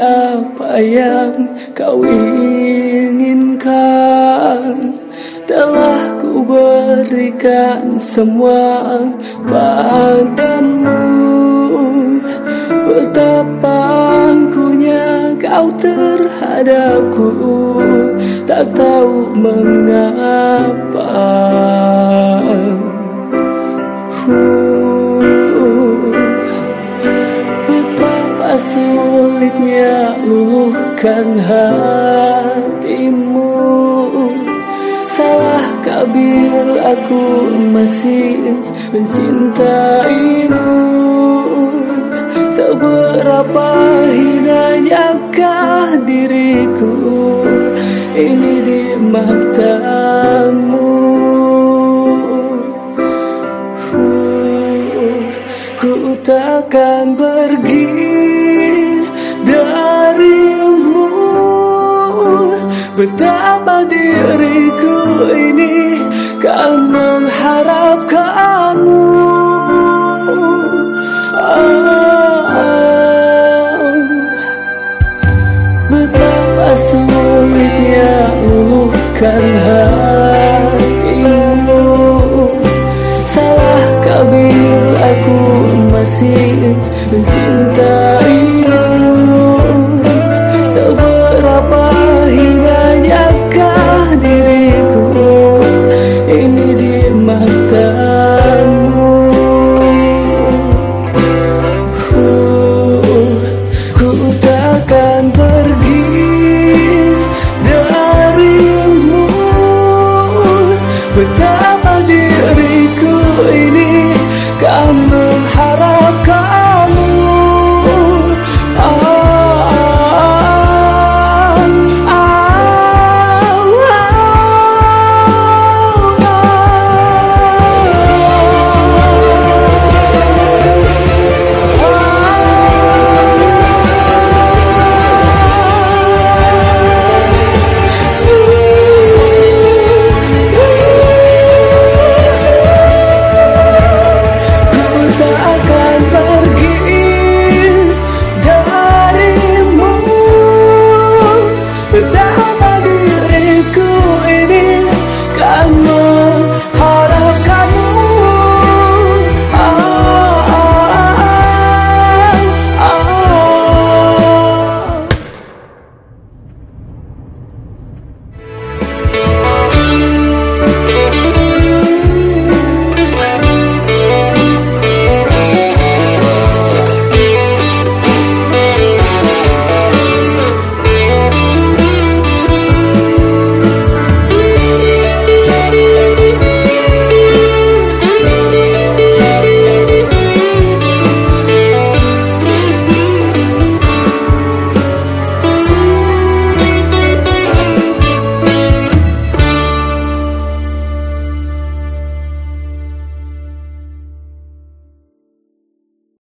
apa yang kau inginkan Telah ku berikan semua padamu. Betapa angkunya kau terhadapku Tak tahu mengapa luluhkan hatimu. Salahkah bila aku masih mencintaimu? Seberapa hinanyakah diriku? Ini di matamu. Ku takkan pergi darimu Betapa diriku ini kan mengharapkanmu oh, Betapa sulitnya luluhkan hatimu. Salahkah bila aku masih mencintaimu